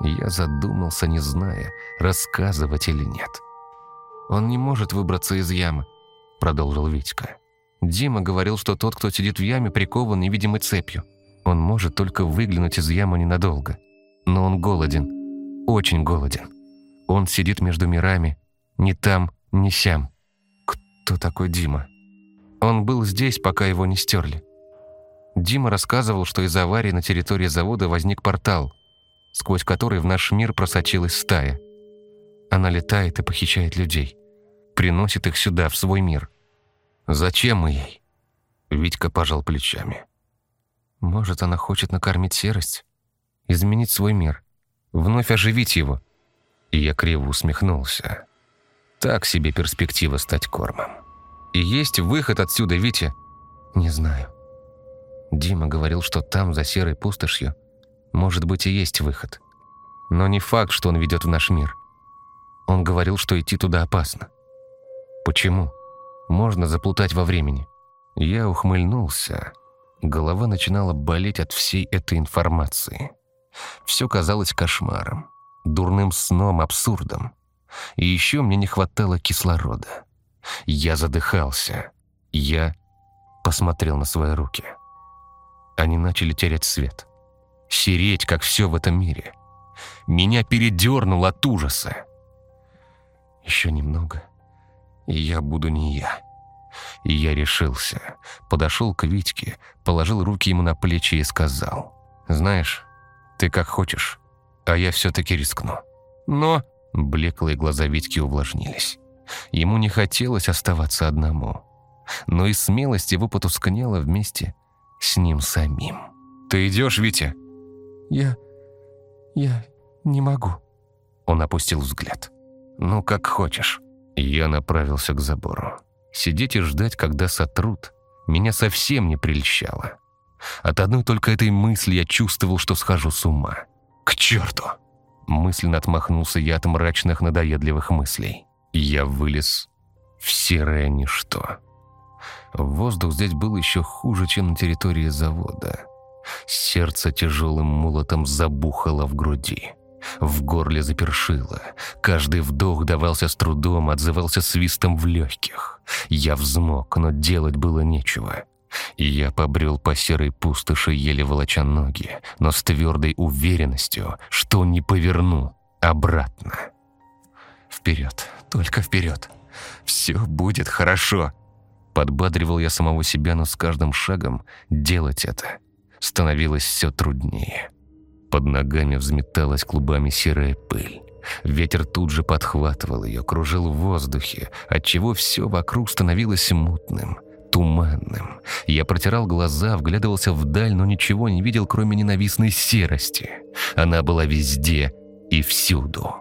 Я задумался, не зная, рассказывать или нет. «Он не может выбраться из ямы», — продолжил Витька. «Дима говорил, что тот, кто сидит в яме, прикован невидимой цепью. Он может только выглянуть из ямы ненадолго. Но он голоден, очень голоден. Он сидит между мирами, ни там, ни сям. Кто такой Дима? Он был здесь, пока его не стерли. Дима рассказывал, что из аварии на территории завода возник портал, сквозь который в наш мир просочилась стая. Она летает и похищает людей. Приносит их сюда, в свой мир. Зачем мы ей? Витька пожал плечами. Может, она хочет накормить серость? Изменить свой мир? Вновь оживить его? И я криво усмехнулся. Так себе перспектива стать кормом. И есть выход отсюда, Витя? Не знаю. Дима говорил, что там, за серой пустошью, может быть, и есть выход. Но не факт, что он ведет в наш мир. Он говорил, что идти туда опасно. Почему? Можно заплутать во времени. Я ухмыльнулся. Голова начинала болеть от всей этой информации. Все казалось кошмаром, дурным сном, абсурдом. И еще мне не хватало кислорода. Я задыхался. Я посмотрел на свои руки. Они начали терять свет сереть, как все в этом мире. Меня передернуло от ужаса. Еще немного, и я буду не я. И я решился. Подошел к Витьке, положил руки ему на плечи и сказал. «Знаешь, ты как хочешь, а я все-таки рискну». Но блеклые глаза Витьки увлажнились. Ему не хотелось оставаться одному. Но и смелость его потускнела вместе с ним самим. «Ты идешь, Витя?» «Я... я не могу». Он опустил взгляд. «Ну, как хочешь». Я направился к забору. Сидеть и ждать, когда сотрут, меня совсем не прельщало. От одной только этой мысли я чувствовал, что схожу с ума. «К черту!» Мысленно отмахнулся я от мрачных надоедливых мыслей. Я вылез в серое ничто. Воздух здесь был еще хуже, чем на территории завода. Сердце тяжелым молотом забухало в груди. В горле запершило. Каждый вдох давался с трудом, отзывался свистом в легких. Я взмок, но делать было нечего. Я побрел по серой пустоши, еле волоча ноги, но с твердой уверенностью, что не поверну обратно. Вперед, только вперед. Все будет хорошо. Подбадривал я самого себя, но с каждым шагом делать это становилось все труднее. Под ногами взметалась клубами серая пыль. Ветер тут же подхватывал ее, кружил в воздухе, отчего все вокруг становилось мутным, туманным. Я протирал глаза, вглядывался вдаль, но ничего не видел, кроме ненавистной серости. Она была везде и всюду.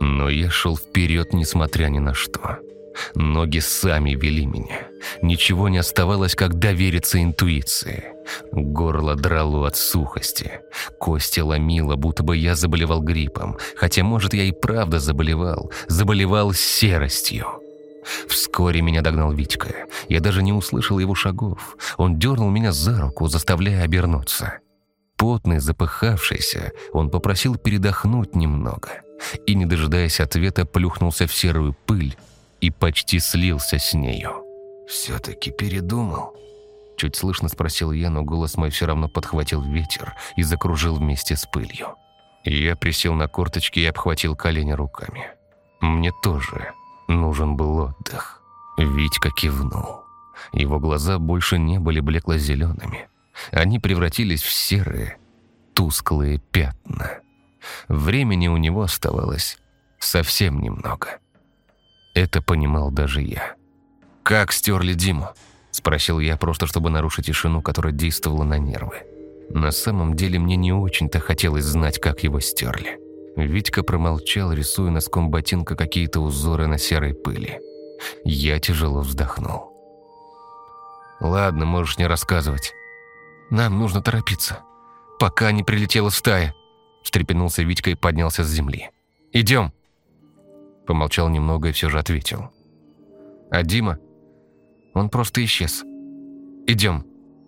Но я шел вперед, несмотря ни на что. Ноги сами вели меня. Ничего не оставалось, как довериться интуиции. Горло драло от сухости. Кости ломило, будто бы я заболевал гриппом. Хотя, может, я и правда заболевал. Заболевал серостью. Вскоре меня догнал Витька. Я даже не услышал его шагов. Он дернул меня за руку, заставляя обернуться. Потный, запыхавшийся, он попросил передохнуть немного. И, не дожидаясь ответа, плюхнулся в серую пыль и почти слился с нею. «Все-таки передумал?» Чуть слышно спросил я, но голос мой все равно подхватил ветер и закружил вместе с пылью. Я присел на корточки и обхватил колени руками. Мне тоже нужен был отдых. Витька кивнул. Его глаза больше не были блекло-зелеными. Они превратились в серые, тусклые пятна. Времени у него оставалось совсем немного. Это понимал даже я. «Как стерли Диму?» – спросил я, просто чтобы нарушить тишину, которая действовала на нервы. На самом деле мне не очень-то хотелось знать, как его стерли. Витька промолчал, рисуя носком ботинка какие-то узоры на серой пыли. Я тяжело вздохнул. «Ладно, можешь не рассказывать. Нам нужно торопиться. Пока не прилетела стая», – встрепенулся Витька и поднялся с земли. «Идем!» Помолчал немного и все же ответил. «А Дима? Он просто исчез. Идем».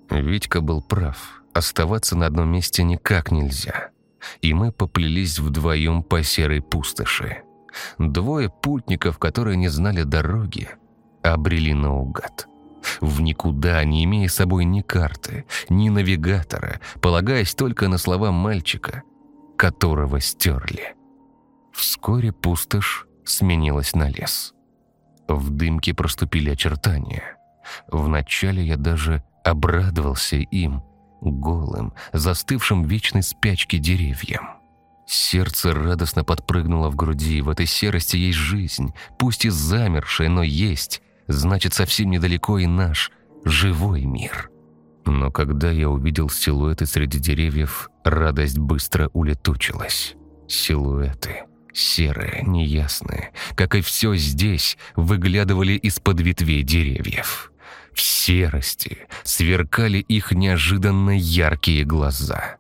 Витька был прав. Оставаться на одном месте никак нельзя. И мы поплелись вдвоем по серой пустоши. Двое путников, которые не знали дороги, обрели наугад. В никуда, не имея с собой ни карты, ни навигатора, полагаясь только на слова мальчика, которого стерли. Вскоре пустошь сменилась на лес. В дымке проступили очертания. Вначале я даже обрадовался им, голым, застывшим в вечной спячке деревьям. Сердце радостно подпрыгнуло в груди, в этой серости есть жизнь, пусть и замершая, но есть, значит, совсем недалеко и наш живой мир. Но когда я увидел силуэты среди деревьев, радость быстро улетучилась. Силуэты серые, неясные, как и все здесь, выглядывали из-под ветвей деревьев. В серости сверкали их неожиданно яркие глаза.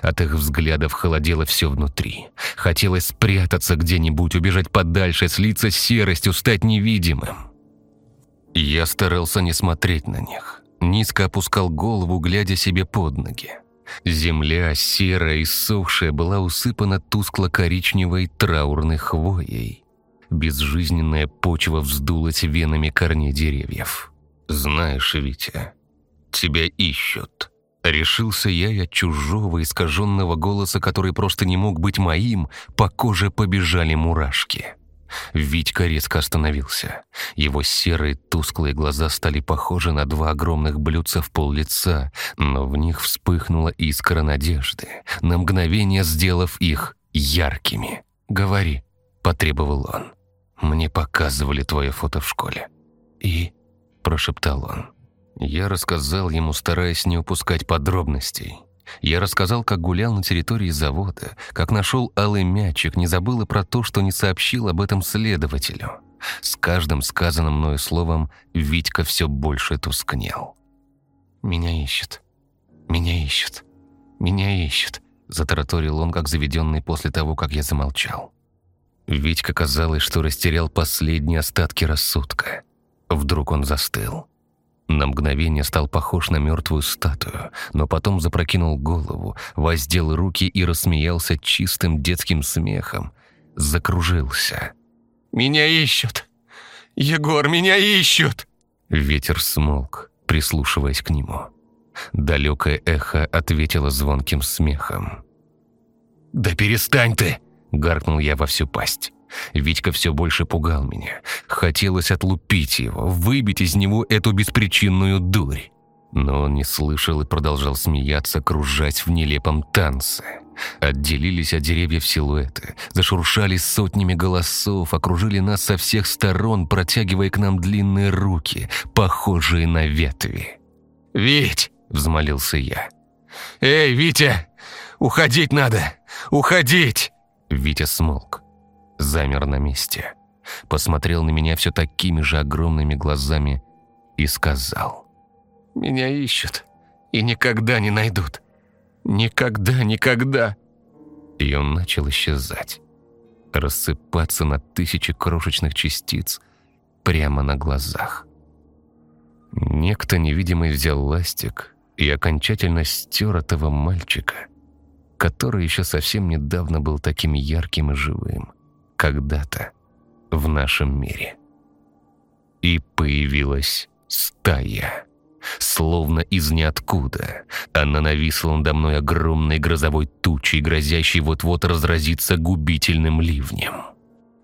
От их взглядов холодело все внутри. Хотелось спрятаться где-нибудь, убежать подальше, слиться с серостью, стать невидимым. Я старался не смотреть на них. Низко опускал голову, глядя себе под ноги. Земля, серая и сохшая, была усыпана тускло-коричневой траурной хвоей. Безжизненная почва вздулась венами корней деревьев. «Знаешь, Витя, тебя ищут». Решился я и от чужого искаженного голоса, который просто не мог быть моим, по коже побежали мурашки. Витька резко остановился. Его серые тусклые глаза стали похожи на два огромных блюдца в пол лица, но в них вспыхнула искра надежды, на мгновение сделав их яркими. «Говори», — потребовал он. «Мне показывали твое фото в школе». «И?» — прошептал он. Я рассказал ему, стараясь не упускать подробностей. Я рассказал, как гулял на территории завода, как нашел алый мячик, не забыл и про то, что не сообщил об этом следователю. С каждым сказанным мною словом Витька все больше тускнел. «Меня ищет. Меня ищет. Меня ищет», — затараторил он, как заведенный после того, как я замолчал. Витька казалось, что растерял последние остатки рассудка. Вдруг он застыл. На мгновение стал похож на мертвую статую, но потом запрокинул голову, воздел руки и рассмеялся чистым детским смехом. Закружился. «Меня ищут! Егор, меня ищут!» Ветер смолк, прислушиваясь к нему. Далекое эхо ответило звонким смехом. «Да перестань ты!» — гаркнул я во всю пасть. Витька все больше пугал меня. Хотелось отлупить его, выбить из него эту беспричинную дурь. Но он не слышал и продолжал смеяться, кружась в нелепом танце. Отделились от деревьев силуэты, зашуршали сотнями голосов, окружили нас со всех сторон, протягивая к нам длинные руки, похожие на ветви. «Вить!» — взмолился я. «Эй, Витя! Уходить надо! Уходить!» Витя смолк замер на месте, посмотрел на меня все такими же огромными глазами и сказал. «Меня ищут и никогда не найдут. Никогда, никогда!» И он начал исчезать, рассыпаться на тысячи крошечных частиц прямо на глазах. Некто невидимый взял ластик и окончательно стер этого мальчика, который еще совсем недавно был таким ярким и живым когда-то в нашем мире. И появилась стая. Словно из ниоткуда. Она нависла надо мной огромной грозовой тучей, грозящей вот-вот разразиться губительным ливнем.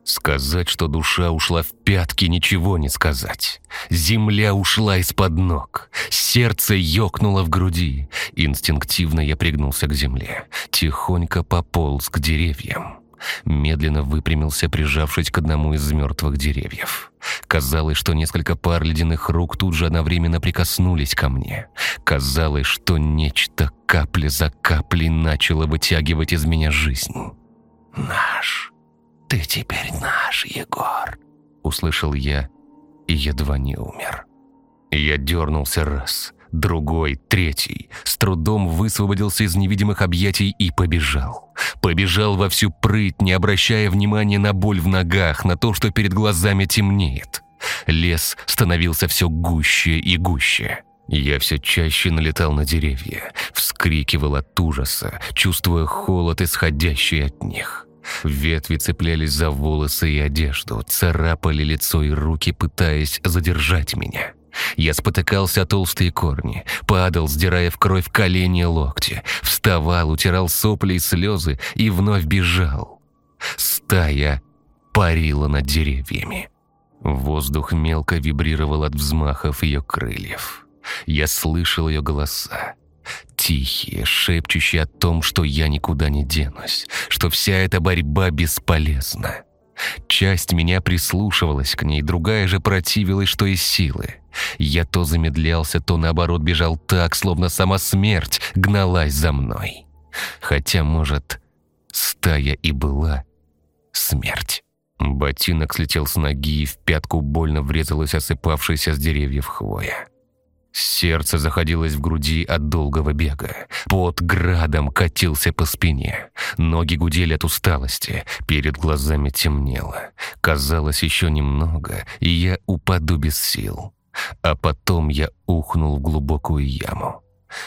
Сказать, что душа ушла в пятки, ничего не сказать. Земля ушла из-под ног. Сердце ёкнуло в груди. Инстинктивно я пригнулся к земле. Тихонько пополз к деревьям медленно выпрямился, прижавшись к одному из мертвых деревьев. Казалось, что несколько пар ледяных рук тут же одновременно прикоснулись ко мне. Казалось, что нечто капля за каплей начало вытягивать из меня жизнь. «Наш! Ты теперь наш, Егор!» Услышал я и едва не умер. Я дернулся раз, другой, третий. С трудом высвободился из невидимых объятий и побежал. Побежал во всю прыть, не обращая внимания на боль в ногах, на то, что перед глазами темнеет. Лес становился все гуще и гуще. Я все чаще налетал на деревья, вскрикивал от ужаса, чувствуя холод, исходящий от них. Ветви цеплялись за волосы и одежду, царапали лицо и руки, пытаясь задержать меня. Я спотыкался о толстые корни, падал, сдирая в кровь колени и локти, вставал, утирал сопли и слезы и вновь бежал. Стая парила над деревьями. Воздух мелко вибрировал от взмахов ее крыльев. Я слышал ее голоса. Тихие, шепчущие о том, что я никуда не денусь, что вся эта борьба бесполезна. Часть меня прислушивалась к ней, другая же противилась, что из силы. Я то замедлялся, то наоборот бежал так, словно сама смерть гналась за мной. Хотя, может, стая и была смерть. Ботинок слетел с ноги, и в пятку больно врезалась осыпавшаяся с деревьев хвоя. Сердце заходилось в груди от долгого бега. Под градом катился по спине. Ноги гудели от усталости. Перед глазами темнело. Казалось, еще немного, и я упаду без сил. А потом я ухнул в глубокую яму.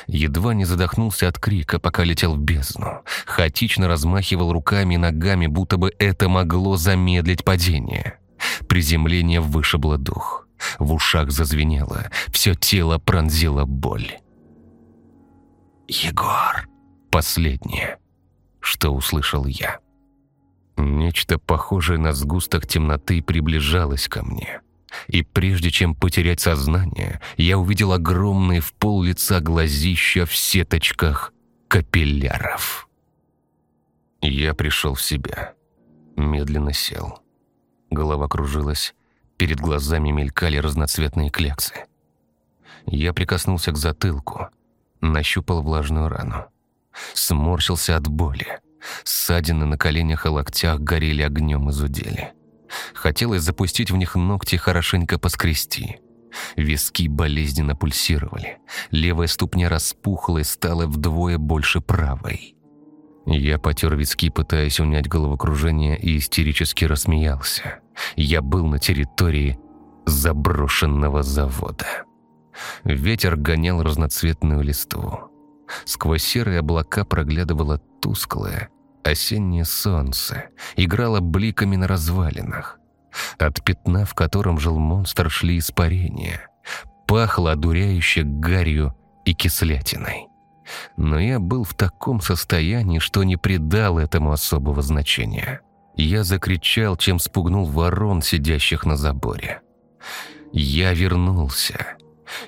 Едва не задохнулся от крика, пока летел в бездну. Хаотично размахивал руками и ногами, будто бы это могло замедлить падение. Приземление вышибло дух. В ушах зазвенело, все тело пронзило боль. «Егор!» Последнее, что услышал я. Нечто похожее на сгусток темноты приближалось ко мне. И прежде чем потерять сознание, я увидел огромные в пол лица глазища в сеточках капилляров. Я пришел в себя. Медленно сел. Голова кружилась, Перед глазами мелькали разноцветные кляксы. Я прикоснулся к затылку, нащупал влажную рану. Сморщился от боли. Ссадины на коленях и локтях горели огнем и зудели. Хотелось запустить в них ногти хорошенько поскрести. Виски болезненно пульсировали. Левая ступня распухла и стала вдвое больше правой. Я потер виски, пытаясь унять головокружение, и истерически рассмеялся. Я был на территории заброшенного завода. Ветер гонял разноцветную листву. Сквозь серые облака проглядывало тусклое осеннее солнце, играло бликами на развалинах. От пятна, в котором жил монстр, шли испарения. Пахло одуряюще гарью и кислятиной. Но я был в таком состоянии, что не придал этому особого значения. Я закричал, чем спугнул ворон, сидящих на заборе. Я вернулся.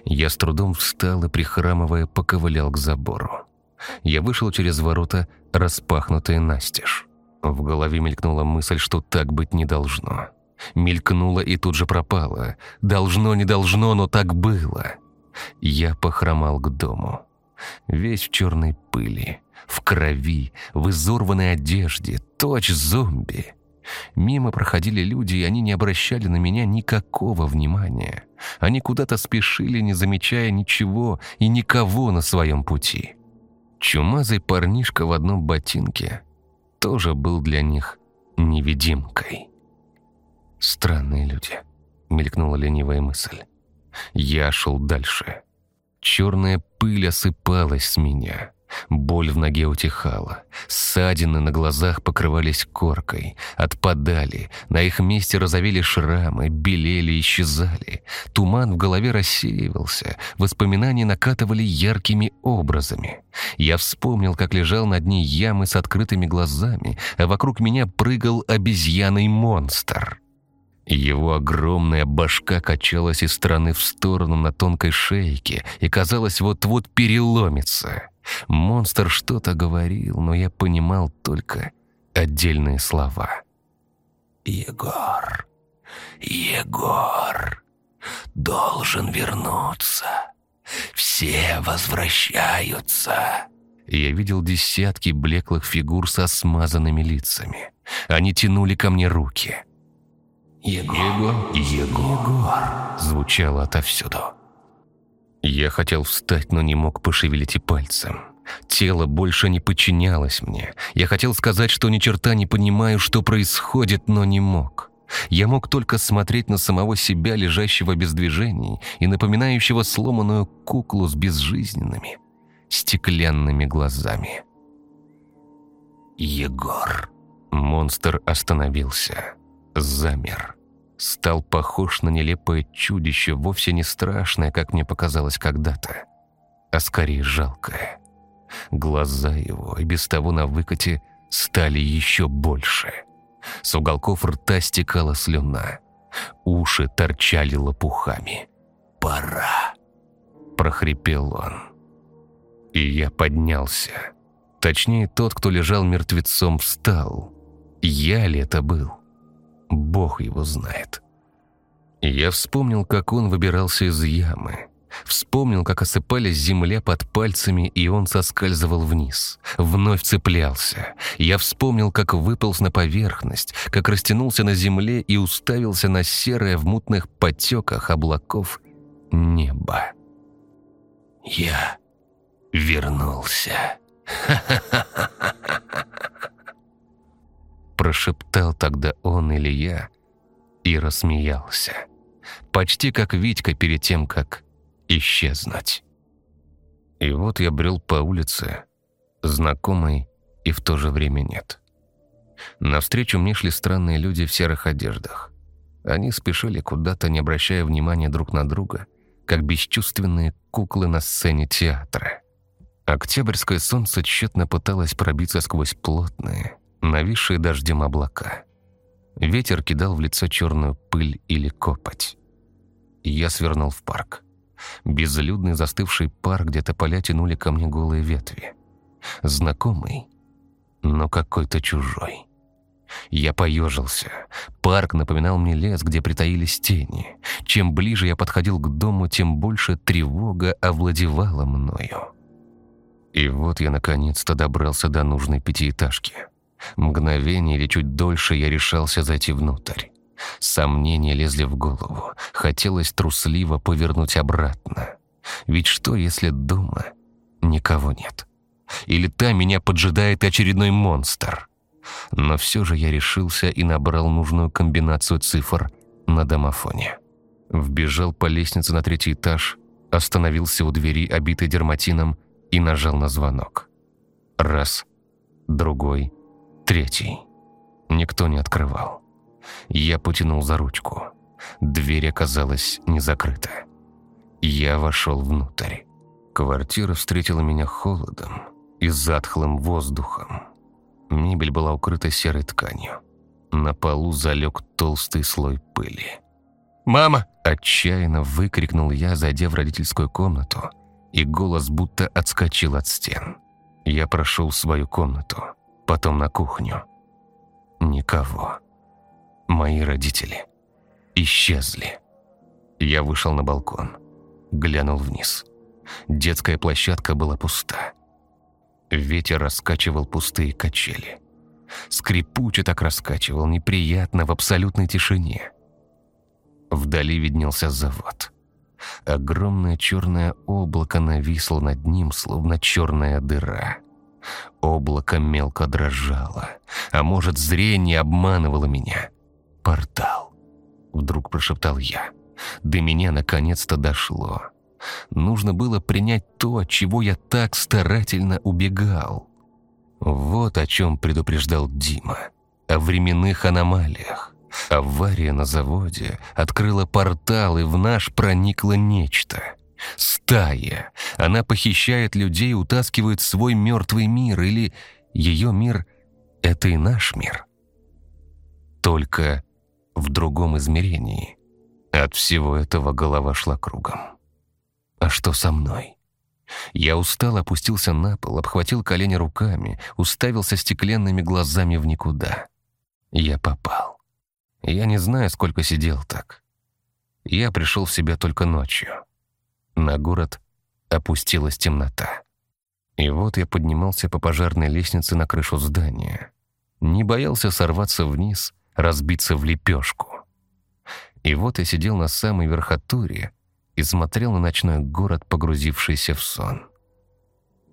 Я с трудом встал и, прихрамывая, поковылял к забору. Я вышел через ворота, распахнутые настежь. В голове мелькнула мысль, что так быть не должно. Мелькнула и тут же пропала. Должно, не должно, но так было. Я похромал к дому. Весь в черной пыли, в крови, в изорванной одежде, точь зомби. Мимо проходили люди, и они не обращали на меня никакого внимания. Они куда-то спешили, не замечая ничего и никого на своем пути. Чумазый парнишка в одном ботинке тоже был для них невидимкой. «Странные люди», — мелькнула ленивая мысль. Я шел дальше. Черная пыль осыпалась с меня. Боль в ноге утихала. Ссадины на глазах покрывались коркой, отпадали, на их месте разовели шрамы, белели, исчезали. Туман в голове рассеивался, воспоминания накатывали яркими образами. Я вспомнил, как лежал на дне ямы с открытыми глазами, а вокруг меня прыгал обезьяный монстр. Его огромная башка качалась из стороны в сторону на тонкой шейке и, казалось, вот-вот переломится. Монстр что-то говорил, но я понимал только отдельные слова. «Егор, Егор, должен вернуться. Все возвращаются». Я видел десятки блеклых фигур со смазанными лицами. Они тянули ко мне руки. «Егор, Егор, Егор», звучало отовсюду. Я хотел встать, но не мог пошевелить и пальцем. Тело больше не подчинялось мне. Я хотел сказать, что ни черта не понимаю, что происходит, но не мог. Я мог только смотреть на самого себя, лежащего без движений и напоминающего сломанную куклу с безжизненными, стеклянными глазами. «Егор!» Монстр остановился, замер стал похож на нелепое чудище, вовсе не страшное, как мне показалось когда-то, а скорее жалкое. Глаза его, и без того на выкате, стали еще больше. С уголков рта стекала слюна, уши торчали лопухами. «Пора!» – прохрипел он. И я поднялся. Точнее, тот, кто лежал мертвецом, встал. Я ли это был? Бог его знает. Я вспомнил, как он выбирался из ямы. Вспомнил, как осыпалась земля под пальцами, и он соскальзывал вниз. Вновь цеплялся. Я вспомнил, как выполз на поверхность, как растянулся на земле и уставился на серое в мутных потеках облаков небо. «Я вернулся!» Прошептал тогда он или я и рассмеялся. Почти как Витька перед тем, как исчезнуть. И вот я брел по улице, знакомый и в то же время нет. Навстречу мне шли странные люди в серых одеждах. Они спешили куда-то, не обращая внимания друг на друга, как бесчувственные куклы на сцене театра. Октябрьское солнце тщетно пыталось пробиться сквозь плотные, нависшие дождем облака. Ветер кидал в лицо черную пыль или копоть. Я свернул в парк. Безлюдный застывший парк, где тополя тянули ко мне голые ветви. Знакомый, но какой-то чужой. Я поежился. Парк напоминал мне лес, где притаились тени. Чем ближе я подходил к дому, тем больше тревога овладевала мною. И вот я наконец-то добрался до нужной пятиэтажки. Мгновение или чуть дольше я решался зайти внутрь. Сомнения лезли в голову. Хотелось трусливо повернуть обратно. Ведь что, если дома никого нет? Или там меня поджидает очередной монстр? Но все же я решился и набрал нужную комбинацию цифр на домофоне. Вбежал по лестнице на третий этаж, остановился у двери, обитой дерматином, и нажал на звонок. Раз, другой, третий. Никто не открывал. Я потянул за ручку. Дверь оказалась не закрыта. Я вошел внутрь. Квартира встретила меня холодом и затхлым воздухом. Мебель была укрыта серой тканью. На полу залег толстый слой пыли. «Мама!» – отчаянно выкрикнул я, зайдя в родительскую комнату, и голос будто отскочил от стен. Я прошел в свою комнату, потом на кухню. Никого. Мои родители исчезли. Я вышел на балкон, глянул вниз. Детская площадка была пуста. Ветер раскачивал пустые качели. Скрипуче так раскачивал, неприятно, в абсолютной тишине. Вдали виднелся завод. Огромное черное облако нависло над ним, словно черная дыра. Облако мелко дрожало, а может, зрение обманывало меня. «Портал», — вдруг прошептал я. До меня наконец-то дошло. Нужно было принять то, от чего я так старательно убегал. Вот о чем предупреждал Дима. О временных аномалиях. Авария на заводе открыла портал, и в наш проникло нечто. Стая. Она похищает людей утаскивает свой мертвый мир, или ее мир — это и наш мир. Только в другом измерении. От всего этого голова шла кругом. А что со мной? Я устал, опустился на пол, обхватил колени руками, уставился стеклянными глазами в никуда. Я попал. Я не знаю, сколько сидел так. Я пришел в себя только ночью. На город опустилась темнота. И вот я поднимался по пожарной лестнице на крышу здания. Не боялся сорваться вниз, разбиться в лепешку. И вот я сидел на самой верхотуре и смотрел на ночной город, погрузившийся в сон.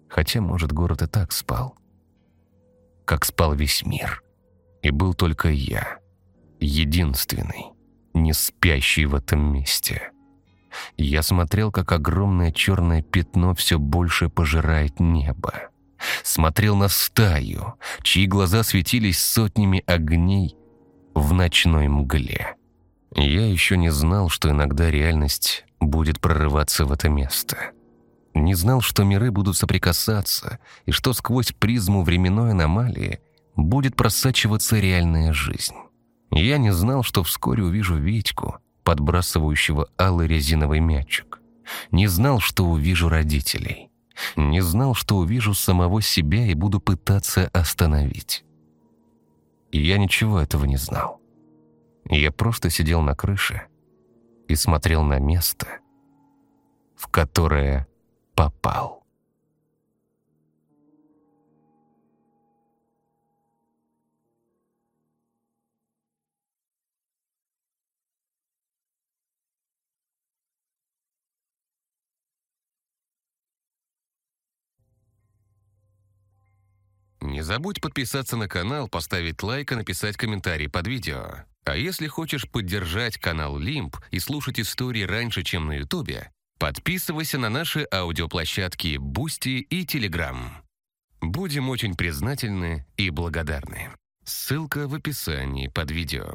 Хотя, может, город и так спал. Как спал весь мир. И был только я — единственный, не спящий в этом месте. Я смотрел, как огромное черное пятно все больше пожирает небо. Смотрел на стаю, чьи глаза светились сотнями огней в ночной мгле. Я еще не знал, что иногда реальность будет прорываться в это место. Не знал, что миры будут соприкасаться, и что сквозь призму временной аномалии будет просачиваться реальная жизнь. Я не знал, что вскоре увижу Витьку, подбрасывающего алый резиновый мячик. Не знал, что увижу родителей. Не знал, что увижу самого себя и буду пытаться остановить. Я ничего этого не знал. Я просто сидел на крыше и смотрел на место, в которое попал. Не забудь подписаться на канал, поставить лайк и написать комментарий под видео. А если хочешь поддержать канал Лимп и слушать истории раньше, чем на Ютубе, подписывайся на наши аудиоплощадки Бусти и Телеграм. Будем очень признательны и благодарны. Ссылка в описании под видео.